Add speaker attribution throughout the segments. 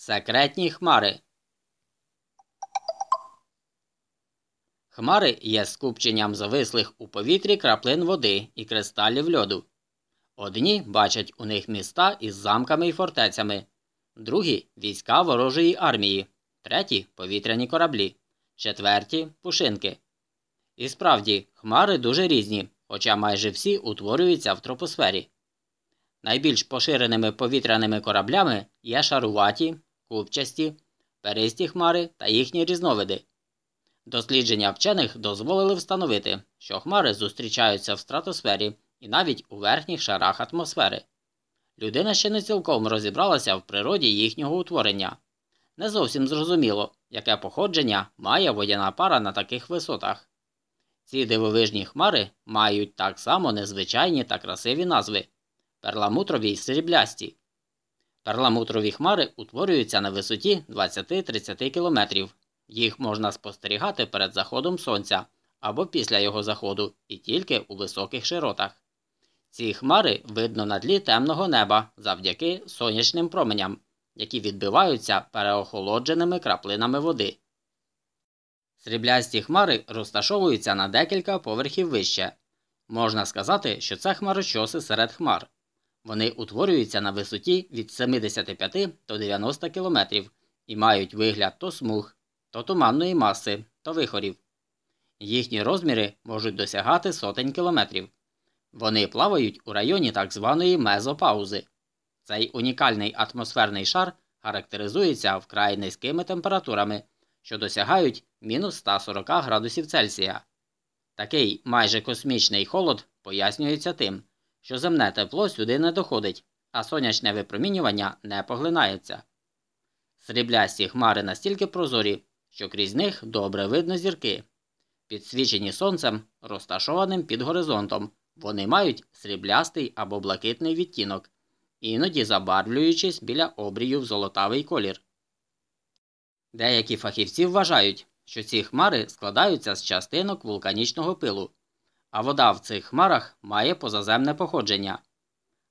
Speaker 1: Секретні хмари. Хмари є скупченням завислих у повітрі краплин води і кристалів льоду. Одні бачать у них міста із замками і фортецями, другі війська ворожої армії, треті повітряні кораблі, четверті пушинки. І справді, хмари дуже різні, хоча майже всі утворюються в тропосфері. Найбільш поширеними повітряними кораблями є шаруваті, купчасті, перисті хмари та їхні різновиди. Дослідження вчених дозволили встановити, що хмари зустрічаються в стратосфері і навіть у верхніх шарах атмосфери. Людина ще не цілком розібралася в природі їхнього утворення. Не зовсім зрозуміло, яке походження має водяна пара на таких висотах. Ці дивовижні хмари мають так само незвичайні та красиві назви перламутрові й сріблясті. Перламутрові хмари утворюються на висоті 20-30 км. Їх можна спостерігати перед заходом сонця або після його заходу і тільки у високих широтах. Ці хмари видно на тлі темного неба завдяки сонячним променям, які відбиваються переохолодженими краплинами води. Сріблясті хмари розташовуються на декілька поверхів вище. Можна сказати, що це хмарочоси серед хмар. Вони утворюються на висоті від 75 до 90 км і мають вигляд то смуг, то туманної маси, то вихорів. Їхні розміри можуть досягати сотень кілометрів. Вони плавають у районі так званої мезопаузи. Цей унікальний атмосферний шар характеризується вкрай низькими температурами, що досягають мінус 140 градусів Цельсія. Такий майже космічний холод пояснюється тим, що земне тепло сюди не доходить, а сонячне випромінювання не поглинається. Сріблясті хмари настільки прозорі, що крізь них добре видно зірки. Підсвічені сонцем, розташованим під горизонтом, вони мають сріблястий або блакитний відтінок, іноді забарвлюючись біля обрію в золотавий колір. Деякі фахівці вважають, що ці хмари складаються з частинок вулканічного пилу, а вода в цих хмарах має позаземне походження.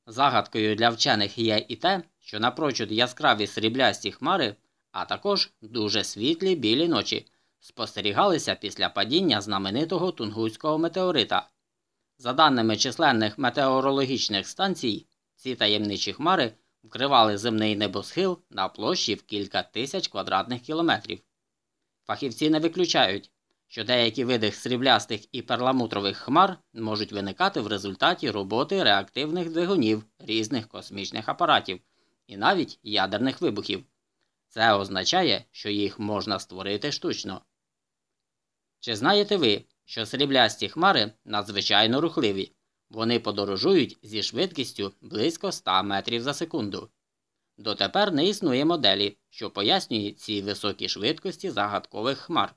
Speaker 1: Загадкою для вчених є і те, що напрочуд яскраві сріблясті хмари, а також дуже світлі білі ночі, спостерігалися після падіння знаменитого тунгуського метеорита. За даними численних метеорологічних станцій, ці таємничі хмари вкривали земний небосхил на площі в кілька тисяч квадратних кілометрів. Фахівці не виключають, що деякі види сріблястих і перламутрових хмар можуть виникати в результаті роботи реактивних двигунів різних космічних апаратів і навіть ядерних вибухів. Це означає, що їх можна створити штучно. Чи знаєте ви, що сріблясті хмари надзвичайно рухливі? Вони подорожують зі швидкістю близько 100 метрів за секунду. Дотепер не існує моделі, що пояснює ці високі швидкості загадкових хмар.